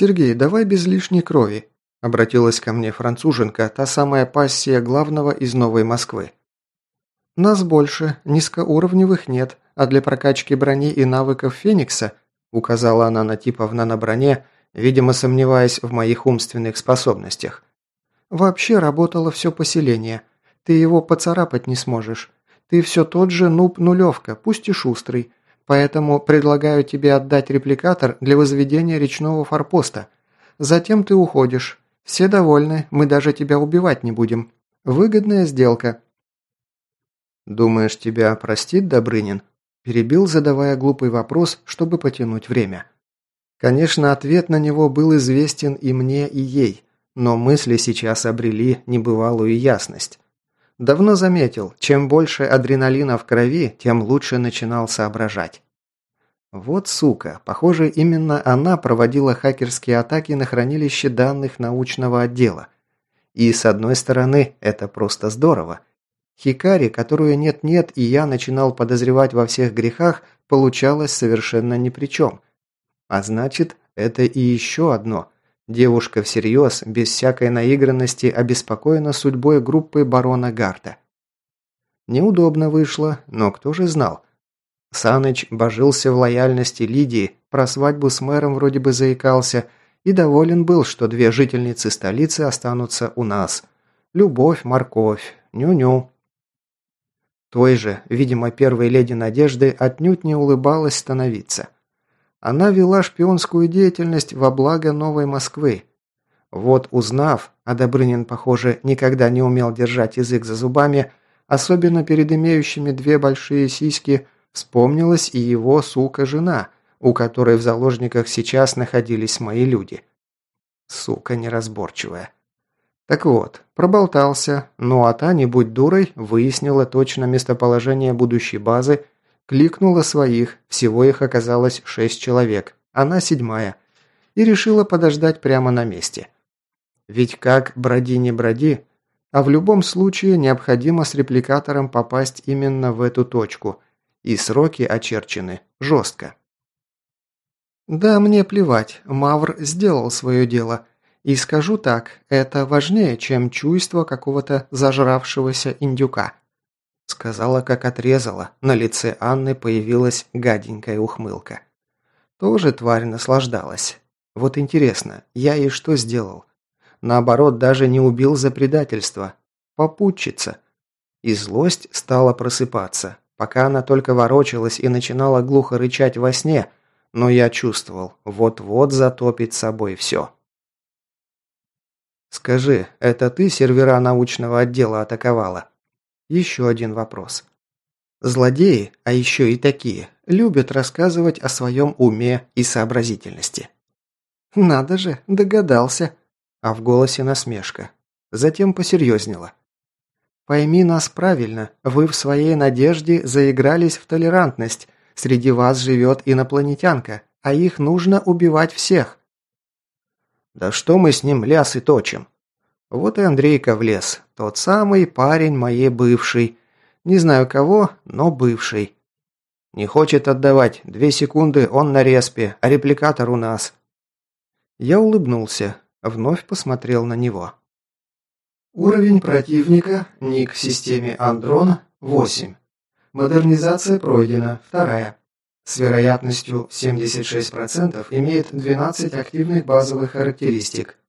«Сергей, давай без лишней крови», – обратилась ко мне француженка, та самая пассия главного из Новой Москвы. «Нас больше, низкоуровневых нет, а для прокачки брони и навыков Феникса», – указала она на типов на броне, видимо сомневаясь в моих умственных способностях. «Вообще работало все поселение. Ты его поцарапать не сможешь. Ты все тот же нуб-нулевка, пусть и шустрый. Поэтому предлагаю тебе отдать репликатор для возведения речного форпоста. Затем ты уходишь. Все довольны, мы даже тебя убивать не будем. Выгодная сделка». «Думаешь, тебя простит Добрынин?» Перебил, задавая глупый вопрос, чтобы потянуть время. Конечно, ответ на него был известен и мне, и ей, но мысли сейчас обрели небывалую ясность. Давно заметил, чем больше адреналина в крови, тем лучше начинал соображать. Вот сука, похоже, именно она проводила хакерские атаки на хранилище данных научного отдела. И с одной стороны, это просто здорово. Хикари, которую нет-нет, и я начинал подозревать во всех грехах, получалось совершенно ни при чем. А значит, это и еще одно – Девушка всерьез, без всякой наигранности, обеспокоена судьбой группы барона Гарта. Неудобно вышло, но кто же знал? Саныч божился в лояльности Лидии, про свадьбу с мэром вроде бы заикался и доволен был, что две жительницы столицы останутся у нас. Любовь, морковь, ню-ню. Той же, видимо, первой леди Надежды отнюдь не улыбалась становиться – она вела шпионскую деятельность во благо Новой Москвы. Вот узнав, а Добрынин, похоже, никогда не умел держать язык за зубами, особенно перед имеющими две большие сиськи, вспомнилась и его, сука, жена, у которой в заложниках сейчас находились мои люди. Сука неразборчивая. Так вот, проболтался, ну а та, не будь дурой, выяснила точно местоположение будущей базы Кликнула своих, всего их оказалось шесть человек, она седьмая, и решила подождать прямо на месте. Ведь как броди не броди, а в любом случае необходимо с репликатором попасть именно в эту точку, и сроки очерчены жестко. Да, мне плевать, Мавр сделал свое дело. И скажу так, это важнее, чем чувство какого-то зажравшегося индюка. Сказала, как отрезала. На лице Анны появилась гаденькая ухмылка. Тоже тварь наслаждалась. Вот интересно, я ей что сделал? Наоборот, даже не убил за предательство. Попутчица. И злость стала просыпаться. Пока она только ворочалась и начинала глухо рычать во сне, но я чувствовал, вот-вот затопит собой все. «Скажи, это ты сервера научного отдела атаковала?» Еще один вопрос. Злодеи, а еще и такие, любят рассказывать о своем уме и сообразительности. «Надо же, догадался!» А в голосе насмешка. Затем посерьезнела. «Пойми нас правильно, вы в своей надежде заигрались в толерантность. Среди вас живет инопланетянка, а их нужно убивать всех». «Да что мы с ним лясы точим?» Вот и Андрейка влез. Тот самый парень моей бывший. Не знаю кого, но бывший. Не хочет отдавать. Две секунды, он на респе, а репликатор у нас. Я улыбнулся. Вновь посмотрел на него. Уровень противника, ник в системе Андрон, 8. Модернизация пройдена, вторая. С вероятностью 76% имеет 12 активных базовых характеристик.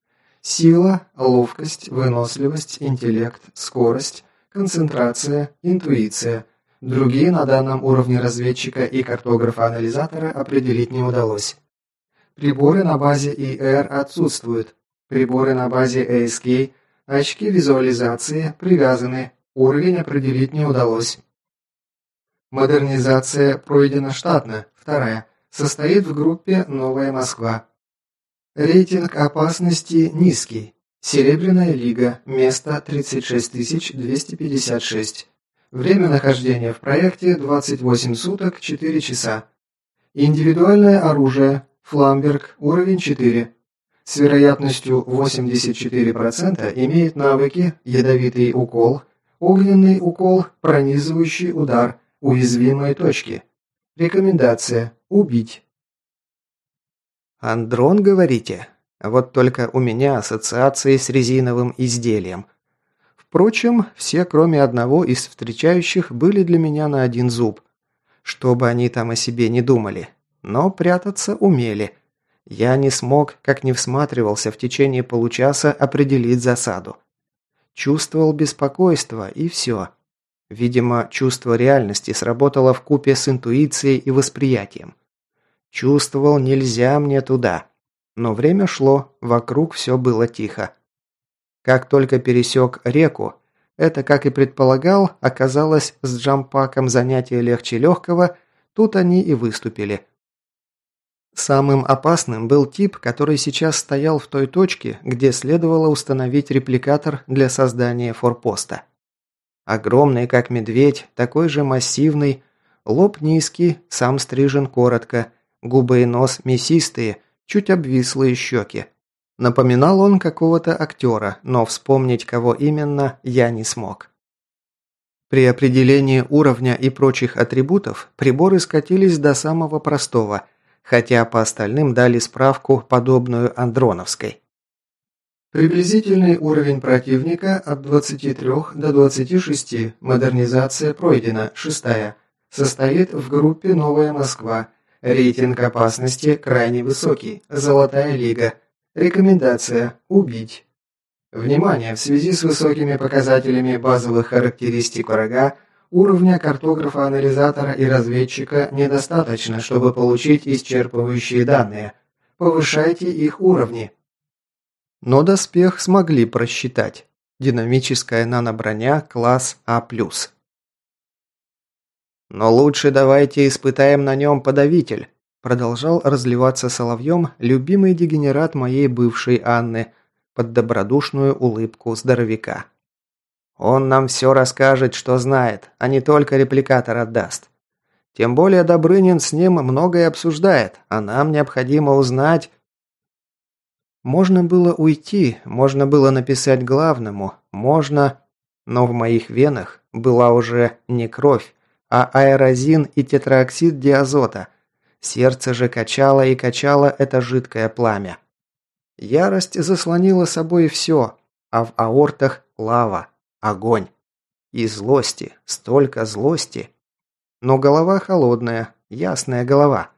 Сила, ловкость, выносливость, интеллект, скорость, концентрация, интуиция. Другие на данном уровне разведчика и картографа-анализатора определить не удалось. Приборы на базе ИР отсутствуют. Приборы на базе ASK, очки визуализации привязаны. Уровень определить не удалось. Модернизация пройдена штатно, вторая. Состоит в группе «Новая Москва». Рейтинг опасности низкий. Серебряная лига. Место 36256. Время нахождения в проекте 28 суток 4 часа. Индивидуальное оружие. Фламберг. Уровень 4. С вероятностью 84% имеет навыки «Ядовитый укол», «Огненный укол», «Пронизывающий удар», «Уязвимые точки». Рекомендация «Убить». «Андрон, говорите? Вот только у меня ассоциации с резиновым изделием. Впрочем, все, кроме одного из встречающих, были для меня на один зуб. Что бы они там о себе не думали. Но прятаться умели. Я не смог, как не всматривался в течение получаса, определить засаду. Чувствовал беспокойство, и все. Видимо, чувство реальности сработало в купе с интуицией и восприятием. Чувствовал, нельзя мне туда. Но время шло, вокруг все было тихо. Как только пересек реку, это, как и предполагал, оказалось с джампаком занятие легче легкого, тут они и выступили. Самым опасным был тип, который сейчас стоял в той точке, где следовало установить репликатор для создания форпоста. Огромный, как медведь, такой же массивный, лоб низкий, сам стрижен коротко, губы и нос мясистые, чуть обвислые щеки. Напоминал он какого-то актера, но вспомнить, кого именно, я не смог. При определении уровня и прочих атрибутов приборы скатились до самого простого, хотя по остальным дали справку, подобную андроновской. Приблизительный уровень противника от 23 до 26. Модернизация пройдена. Шестая. Состоит в группе «Новая Москва». Рейтинг опасности крайне высокий. Золотая лига. Рекомендация – убить. Внимание! В связи с высокими показателями базовых характеристик врага, уровня картографа-анализатора и разведчика недостаточно, чтобы получить исчерпывающие данные. Повышайте их уровни. Но доспех смогли просчитать. Динамическая наноброня класс А+. Но лучше давайте испытаем на нем подавитель. Продолжал разливаться соловьем любимый дегенерат моей бывшей Анны под добродушную улыбку здоровяка. Он нам все расскажет, что знает, а не только репликатор отдаст. Тем более Добрынин с ним многое обсуждает, а нам необходимо узнать... Можно было уйти, можно было написать главному, можно... Но в моих венах была уже не кровь, а аэрозин и тетраоксид диазота, Сердце же качало и качало это жидкое пламя. Ярость заслонила собой все, а в аортах лава, огонь. И злости, столько злости. Но голова холодная, ясная голова.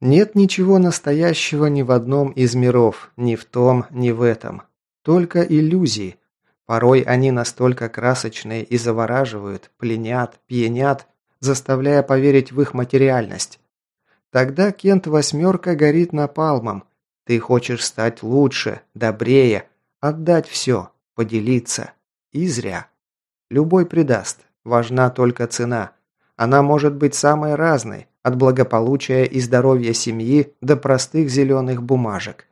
Нет ничего настоящего ни в одном из миров, ни в том, ни в этом. Только иллюзии. Порой они настолько красочные и завораживают, пленят, пьянят, заставляя поверить в их материальность. Тогда Кент восьмерка горит напалмом. Ты хочешь стать лучше, добрее, отдать все, поделиться. И зря. Любой предаст. Важна только цена. Она может быть самой разной, от благополучия и здоровья семьи до простых зеленых бумажек.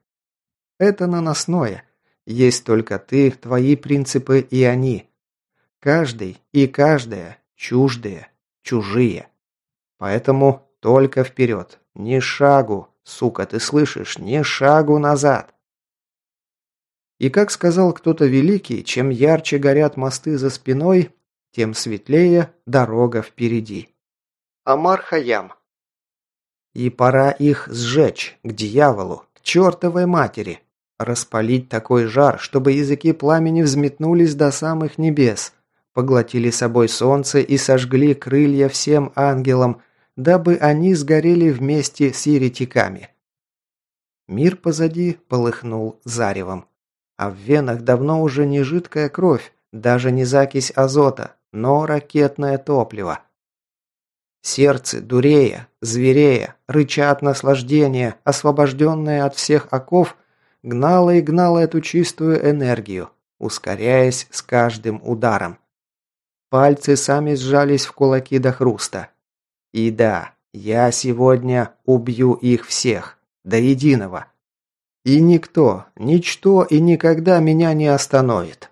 Это наносное. Есть только ты, твои принципы и они. Каждый и каждая чуждые, чужие. Поэтому только вперед. Ни шагу, сука, ты слышишь? Ни шагу назад. И как сказал кто-то великий, чем ярче горят мосты за спиной, тем светлее дорога впереди. Амар Хаям. И пора их сжечь, к дьяволу, к чертовой матери. Распалить такой жар, чтобы языки пламени взметнулись до самых небес, поглотили собой солнце и сожгли крылья всем ангелам, дабы они сгорели вместе с еретиками. Мир позади полыхнул заревом. А в венах давно уже не жидкая кровь, даже не закись азота, но ракетное топливо. Сердце, дурея, зверея, рыча от наслаждения, освобожденное от всех оков, гнало и гнало эту чистую энергию, ускоряясь с каждым ударом. Пальцы сами сжались в кулаки до хруста. И да, я сегодня убью их всех, до единого. И никто, ничто и никогда меня не остановит.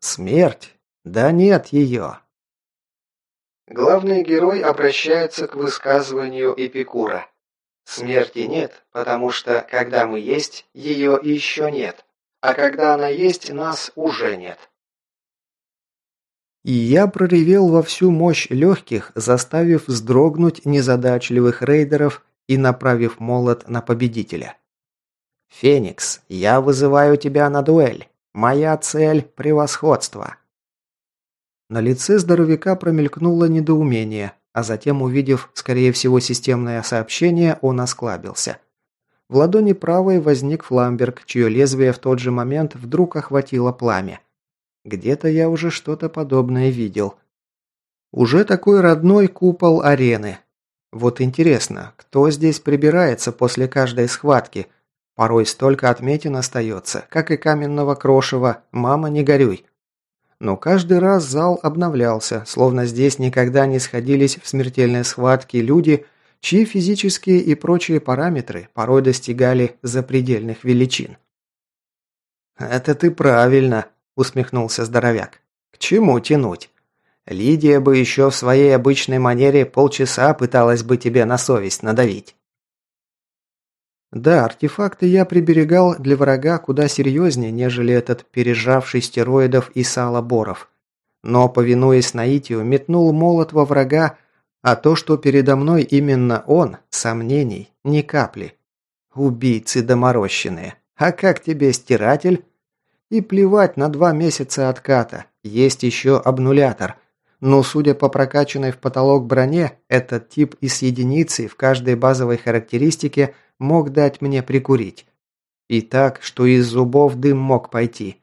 Смерть? Да нет ее. Главный герой обращается к высказыванию Эпикура. Смерти нет, потому что, когда мы есть, ее еще нет. А когда она есть, нас уже нет. И я проревел во всю мощь легких, заставив вздрогнуть незадачливых рейдеров и направив молот на победителя. «Феникс, я вызываю тебя на дуэль. Моя цель – превосходство». На лице здоровяка промелькнуло недоумение, а затем, увидев, скорее всего, системное сообщение, он осклабился. В ладони правой возник фламберг, чье лезвие в тот же момент вдруг охватило пламя. Где-то я уже что-то подобное видел. Уже такой родной купол арены. Вот интересно, кто здесь прибирается после каждой схватки? Порой столько отметин остается, как и каменного крошева «мама, не горюй». Но каждый раз зал обновлялся, словно здесь никогда не сходились в смертельной схватке люди, чьи физические и прочие параметры порой достигали запредельных величин. «Это ты правильно», – усмехнулся здоровяк. «К чему тянуть? Лидия бы еще в своей обычной манере полчаса пыталась бы тебе на совесть надавить». Да, артефакты я приберегал для врага куда серьезнее, нежели этот пережавший стероидов и сала боров. Но, повинуясь наитию, метнул молот во врага, а то, что передо мной именно он, сомнений, ни капли. Убийцы доморощенные. А как тебе стиратель? И плевать на два месяца отката. Есть еще обнулятор. Но, судя по прокачанной в потолок броне, этот тип из единицы в каждой базовой характеристике – мог дать мне прикурить. И так, что из зубов дым мог пойти.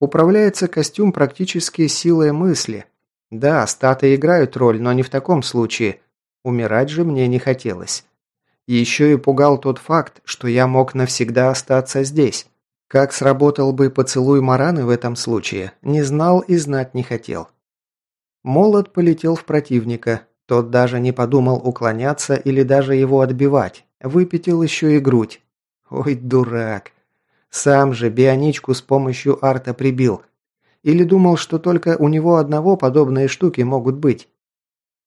Управляется костюм практически силой мысли. Да, статы играют роль, но не в таком случае. Умирать же мне не хотелось. Еще и пугал тот факт, что я мог навсегда остаться здесь. Как сработал бы поцелуй Мараны в этом случае, не знал и знать не хотел. Молот полетел в противника. Тот даже не подумал уклоняться или даже его отбивать. Выпятил еще и грудь. Ой, дурак. Сам же бионичку с помощью арта прибил. Или думал, что только у него одного подобные штуки могут быть.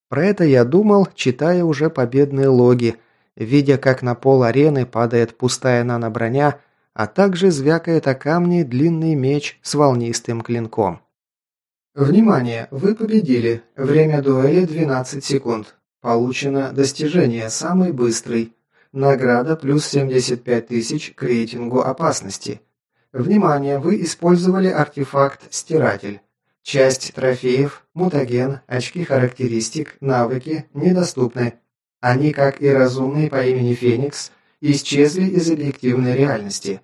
Про это я думал, читая уже победные логи, видя, как на пол арены падает пустая наноброня, а также звякает о камни длинный меч с волнистым клинком. Внимание! Вы победили. Время дуэли 12 секунд. Получено достижение «Самый быстрый». Награда плюс 75 тысяч к рейтингу опасности. Внимание, вы использовали артефакт «Стиратель». Часть трофеев, мутаген, очки характеристик, навыки недоступны. Они, как и разумный по имени Феникс, исчезли из объективной реальности.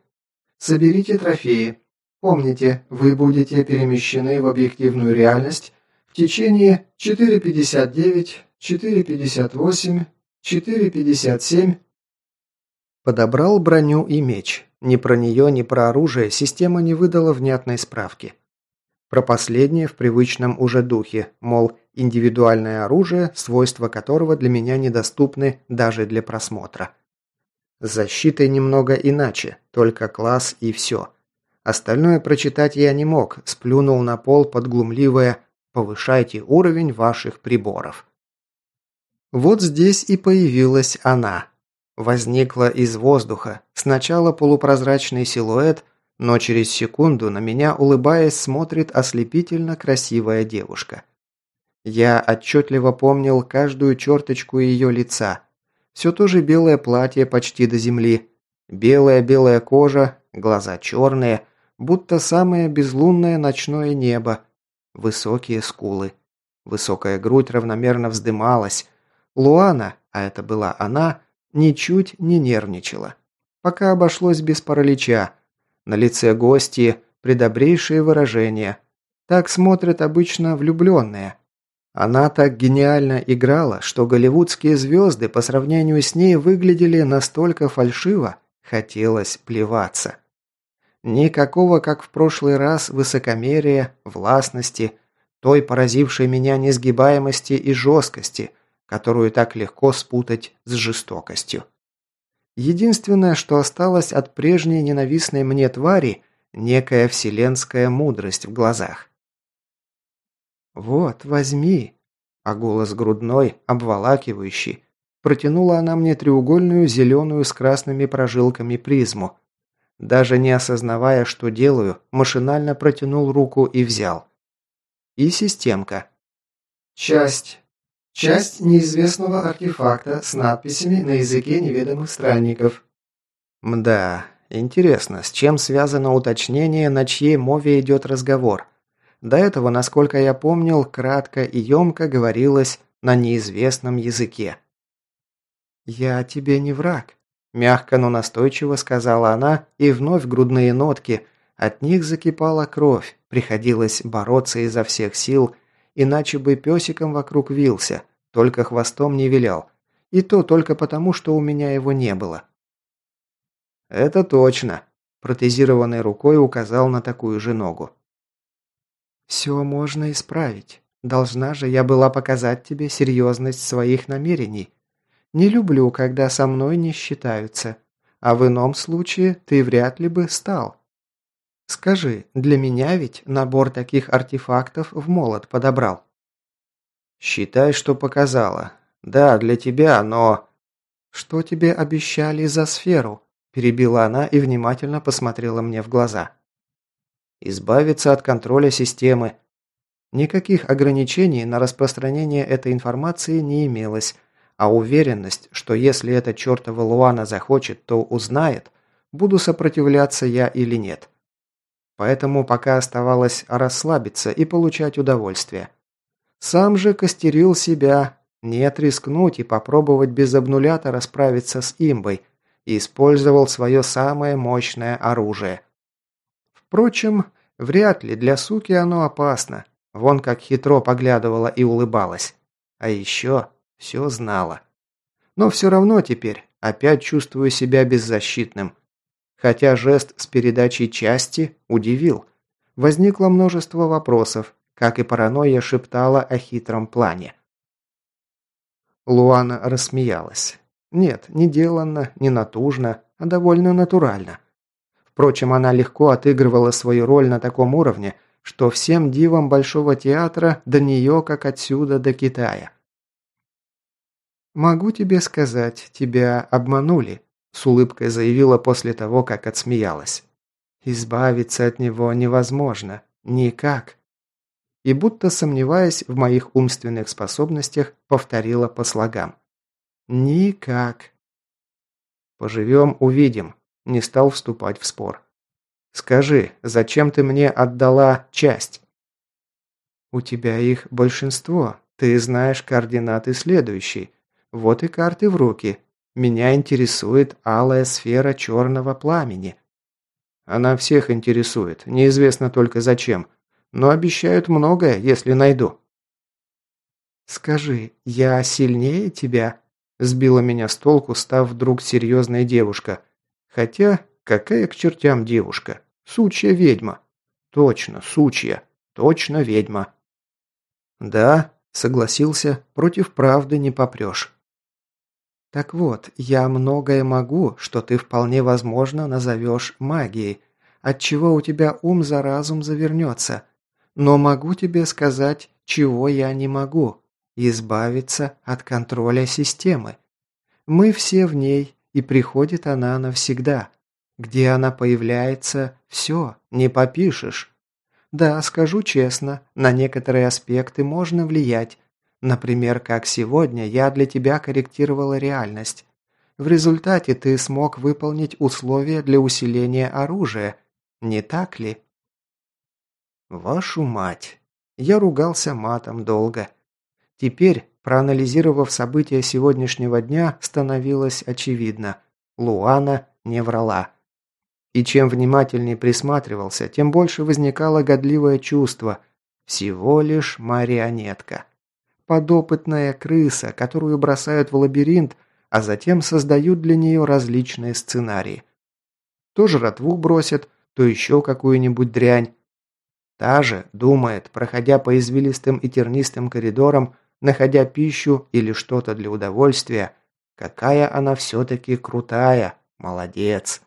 Соберите трофеи. Помните, вы будете перемещены в объективную реальность в течение 4.59, 4.58, 4.57 Подобрал броню и меч. Ни про нее, ни про оружие система не выдала внятной справки. Про последнее в привычном уже духе, мол, индивидуальное оружие, свойства которого для меня недоступны даже для просмотра. С защитой немного иначе, только класс и все. Остальное прочитать я не мог, сплюнул на пол под глумливое «повышайте уровень ваших приборов». Вот здесь и появилась она, Возникла из воздуха. Сначала полупрозрачный силуэт, но через секунду на меня, улыбаясь, смотрит ослепительно красивая девушка. Я отчетливо помнил каждую черточку ее лица. Все то же белое платье почти до земли. Белая-белая кожа, глаза черные, будто самое безлунное ночное небо. Высокие скулы. Высокая грудь равномерно вздымалась. Луана, а это была она, ничуть не нервничала. Пока обошлось без паралича. На лице гости предобрейшее выражение. Так смотрят обычно влюбленные. Она так гениально играла, что голливудские звезды по сравнению с ней выглядели настолько фальшиво, хотелось плеваться. Никакого, как в прошлый раз, высокомерия, властности, той поразившей меня несгибаемости и жесткости – которую так легко спутать с жестокостью. Единственное, что осталось от прежней ненавистной мне твари – некая вселенская мудрость в глазах. «Вот, возьми!» А голос грудной, обволакивающий. Протянула она мне треугольную зеленую с красными прожилками призму. Даже не осознавая, что делаю, машинально протянул руку и взял. И системка. Часть Часть неизвестного артефакта с надписями на языке неведомых странников. Мда, интересно, с чем связано уточнение, на чьей мове идет разговор? До этого, насколько я помнил, кратко и емко говорилось на неизвестном языке. «Я тебе не враг», – мягко, но настойчиво сказала она, и вновь грудные нотки, от них закипала кровь, приходилось бороться изо всех сил, иначе бы песиком вокруг вился, только хвостом не вилял, и то только потому, что у меня его не было. «Это точно», – протезированной рукой указал на такую же ногу. «Все можно исправить. Должна же я была показать тебе серьезность своих намерений. Не люблю, когда со мной не считаются. А в ином случае ты вряд ли бы стал. Скажи, для меня ведь набор таких артефактов в молот подобрал». «Считай, что показала. Да, для тебя, но...» «Что тебе обещали за сферу?» Перебила она и внимательно посмотрела мне в глаза. Избавиться от контроля системы. Никаких ограничений на распространение этой информации не имелось, а уверенность, что если эта чертова Луана захочет, то узнает, буду сопротивляться я или нет. Поэтому пока оставалось расслабиться и получать удовольствие. Сам же костерил себя, нет рискнуть и попробовать без обнулятора справиться с имбой, и использовал свое самое мощное оружие – Впрочем, вряд ли для суки оно опасно. Вон как хитро поглядывала и улыбалась. А еще все знала. Но все равно теперь опять чувствую себя беззащитным. Хотя жест с передачей части удивил. Возникло множество вопросов, как и паранойя шептала о хитром плане. Луана рассмеялась. Нет, не деланно, не натужно, а довольно натурально. Впрочем, она легко отыгрывала свою роль на таком уровне, что всем дивам Большого театра до нее, как отсюда до Китая. «Могу тебе сказать, тебя обманули», – с улыбкой заявила после того, как отсмеялась. «Избавиться от него невозможно. Никак». И будто сомневаясь в моих умственных способностях, повторила по слогам. «Никак». «Поживем – увидим», не стал вступать в спор. «Скажи, зачем ты мне отдала часть?» «У тебя их большинство. Ты знаешь координаты следующей. Вот и карты в руки. Меня интересует алая сфера черного пламени». «Она всех интересует. Неизвестно только зачем. Но обещают многое, если найду». «Скажи, я сильнее тебя?» Сбила меня с толку, став вдруг серьезной девушка – Хотя, какая к чертям девушка? Сучья ведьма. Точно, сучья. Точно ведьма. Да, согласился, против правды не попрешь. Так вот, я многое могу, что ты вполне возможно назовешь магией, отчего у тебя ум за разум завернется. Но могу тебе сказать, чего я не могу. Избавиться от контроля системы. Мы все в ней, и приходит она навсегда. Где она появляется, все, не попишешь. Да, скажу честно, на некоторые аспекты можно влиять. Например, как сегодня я для тебя корректировала реальность. В результате ты смог выполнить условия для усиления оружия. Не так ли? Вашу мать. Я ругался матом долго. Теперь, Проанализировав события сегодняшнего дня, становилось очевидно. Луана не врала. И чем внимательнее присматривался, тем больше возникало годливое чувство. Всего лишь марионетка. Подопытная крыса, которую бросают в лабиринт, а затем создают для нее различные сценарии. То жратву бросят, то еще какую-нибудь дрянь. Та же думает, проходя по извилистым и тернистым коридорам, находя пищу или что-то для удовольствия, какая она все-таки крутая, молодец.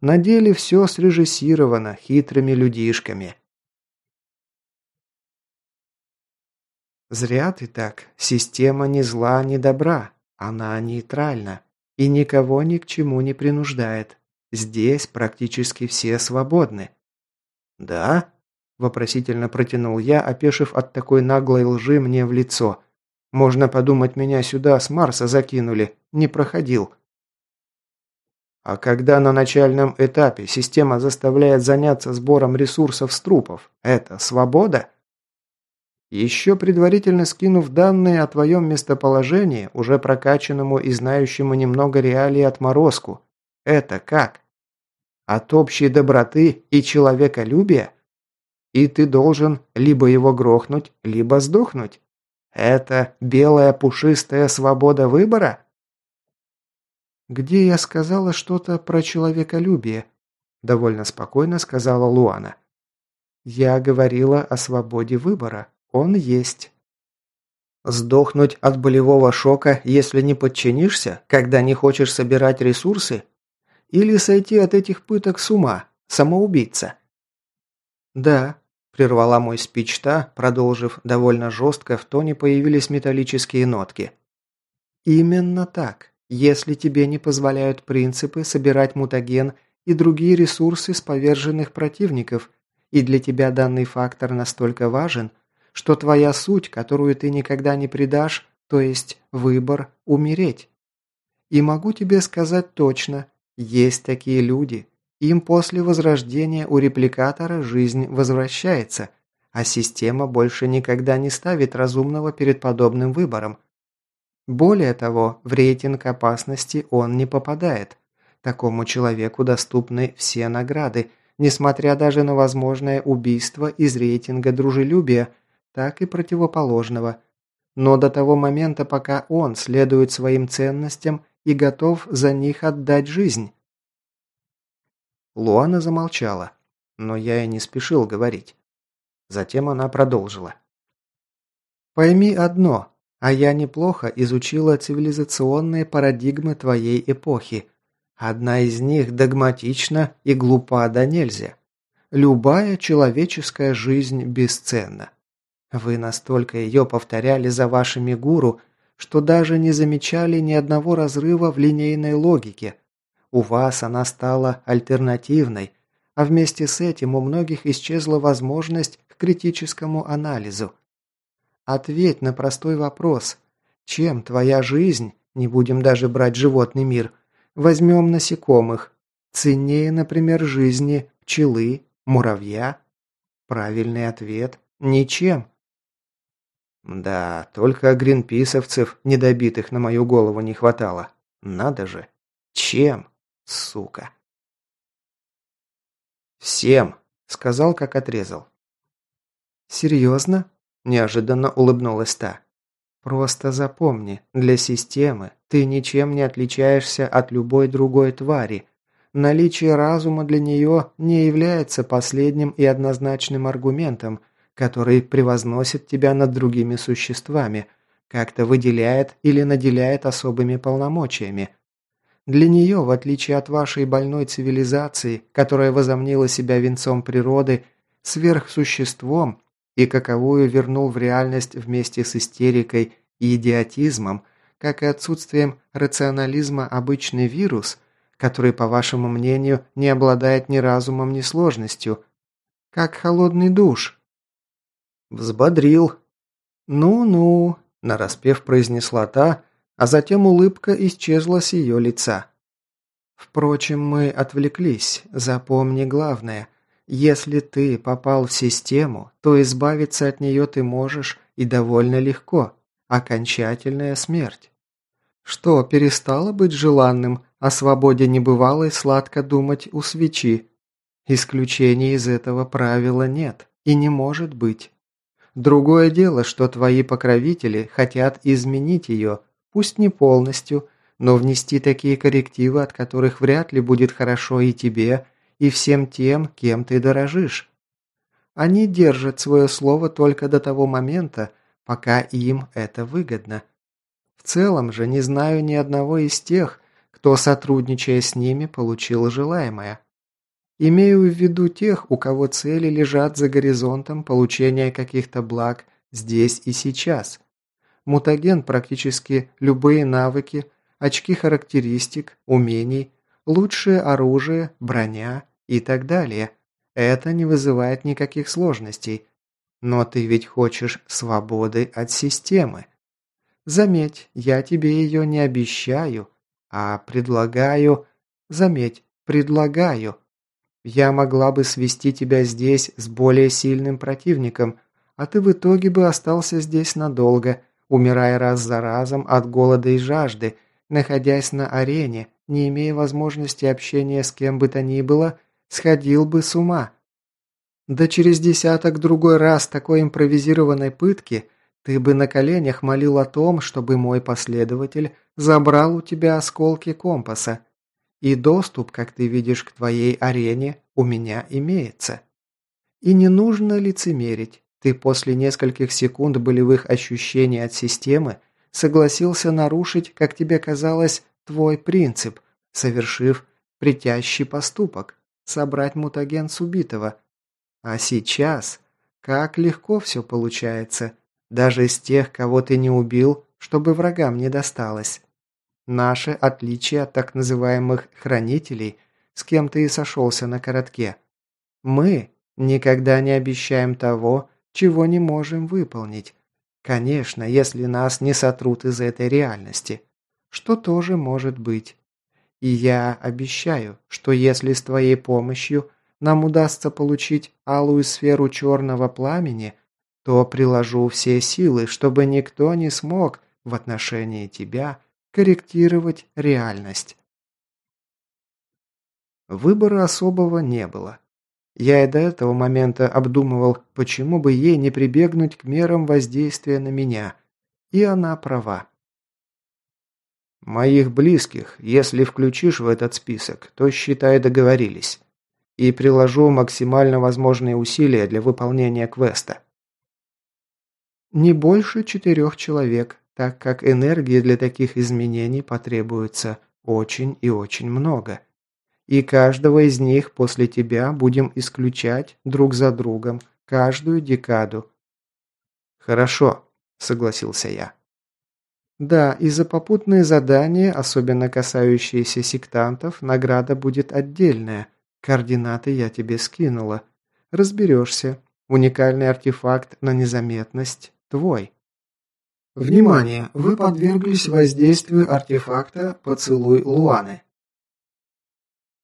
На деле все срежиссировано хитрыми людишками. Зря ты так. Система ни зла, ни добра. Она нейтральна и никого ни к чему не принуждает. Здесь практически все свободны. Да? Вопросительно протянул я, опешив от такой наглой лжи мне в лицо. Можно подумать, меня сюда с Марса закинули. Не проходил. А когда на начальном этапе система заставляет заняться сбором ресурсов с трупов, это свобода? Еще предварительно скинув данные о твоем местоположении, уже прокачанному и знающему немного реалий отморозку, это как? От общей доброты и человеколюбия? И ты должен либо его грохнуть, либо сдохнуть? Это белая пушистая свобода выбора? «Где я сказала что-то про человеколюбие?» – довольно спокойно сказала Луана. «Я говорила о свободе выбора. Он есть». «Сдохнуть от болевого шока, если не подчинишься, когда не хочешь собирать ресурсы? Или сойти от этих пыток с ума, самоубийца?» «Да», – прервала мой спич та, продолжив довольно жестко, в тоне появились металлические нотки. «Именно так. Если тебе не позволяют принципы собирать мутаген и другие ресурсы с поверженных противников, и для тебя данный фактор настолько важен, что твоя суть, которую ты никогда не предашь, то есть выбор умереть. И могу тебе сказать точно, есть такие люди. Им после возрождения у репликатора жизнь возвращается, а система больше никогда не ставит разумного перед подобным выбором – более того, в рейтинг опасности он не попадает. Такому человеку доступны все награды, несмотря даже на возможное убийство из рейтинга дружелюбия, так и противоположного. Но до того момента, пока он следует своим ценностям и готов за них отдать жизнь. Луана замолчала, но я и не спешил говорить. Затем она продолжила. «Пойми одно. А я неплохо изучила цивилизационные парадигмы твоей эпохи. Одна из них догматична и глупа до нельзя. Любая человеческая жизнь бесценна. Вы настолько ее повторяли за вашими гуру, что даже не замечали ни одного разрыва в линейной логике. У вас она стала альтернативной, а вместе с этим у многих исчезла возможность к критическому анализу. Ответь на простой вопрос. Чем твоя жизнь, не будем даже брать животный мир, возьмем насекомых, ценнее, например, жизни пчелы, муравья? Правильный ответ – ничем. Да, только гринписовцев, недобитых на мою голову, не хватало. Надо же. Чем, сука? «Всем», – сказал, как отрезал. «Серьезно?» Неожиданно улыбнулась та. «Просто запомни, для системы ты ничем не отличаешься от любой другой твари. Наличие разума для нее не является последним и однозначным аргументом, который превозносит тебя над другими существами, как-то выделяет или наделяет особыми полномочиями. Для нее, в отличие от вашей больной цивилизации, которая возомнила себя венцом природы, сверхсуществом и каковую вернул в реальность вместе с истерикой и идиотизмом, как и отсутствием рационализма обычный вирус, который, по вашему мнению, не обладает ни разумом, ни сложностью, как холодный душ. Взбодрил. «Ну-ну», – нараспев произнесла та, а затем улыбка исчезла с ее лица. «Впрочем, мы отвлеклись. Запомни главное – если ты попал в систему, то избавиться от нее ты можешь и довольно легко. Окончательная смерть. Что, перестало быть желанным, о свободе небывалой сладко думать у свечи? Исключений из этого правила нет и не может быть. Другое дело, что твои покровители хотят изменить ее, пусть не полностью, но внести такие коррективы, от которых вряд ли будет хорошо и тебе, и всем тем, кем ты дорожишь. Они держат свое слово только до того момента, пока им это выгодно. В целом же не знаю ни одного из тех, кто, сотрудничая с ними, получил желаемое. Имею в виду тех, у кого цели лежат за горизонтом получения каких-то благ здесь и сейчас. Мутаген практически любые навыки, очки характеристик, умений, лучшее оружие, броня, и так далее. Это не вызывает никаких сложностей. Но ты ведь хочешь свободы от системы. Заметь, я тебе ее не обещаю, а предлагаю Заметь, предлагаю. Я могла бы свести тебя здесь с более сильным противником, а ты в итоге бы остался здесь надолго, умирая раз за разом от голода и жажды, находясь на арене, не имея возможности общения с кем бы то ни было, сходил бы с ума. Да через десяток другой раз такой импровизированной пытки ты бы на коленях молил о том, чтобы мой последователь забрал у тебя осколки компаса. И доступ, как ты видишь, к твоей арене у меня имеется. И не нужно лицемерить. Ты после нескольких секунд болевых ощущений от системы согласился нарушить, как тебе казалось, твой принцип, совершив притящий поступок – собрать мутаген с убитого. А сейчас, как легко все получается, даже из тех, кого ты не убил, чтобы врагам не досталось. Наше отличие от так называемых «хранителей», с кем ты и сошелся на коротке. Мы никогда не обещаем того, чего не можем выполнить. Конечно, если нас не сотрут из этой реальности, что тоже может быть. И я обещаю, что если с твоей помощью нам удастся получить алую сферу черного пламени, то приложу все силы, чтобы никто не смог в отношении тебя корректировать реальность. Выбора особого не было. Я и до этого момента обдумывал, почему бы ей не прибегнуть к мерам воздействия на меня. И она права. Моих близких, если включишь в этот список, то считай договорились. И приложу максимально возможные усилия для выполнения квеста. Не больше четырех человек, так как энергии для таких изменений потребуется очень и очень много и каждого из них после тебя будем исключать друг за другом каждую декаду». «Хорошо», – согласился я. «Да, и за попутные задания, особенно касающиеся сектантов, награда будет отдельная. Координаты я тебе скинула. Разберешься. Уникальный артефакт на незаметность твой». Внимание! Вы подверглись воздействию артефакта «Поцелуй Луаны».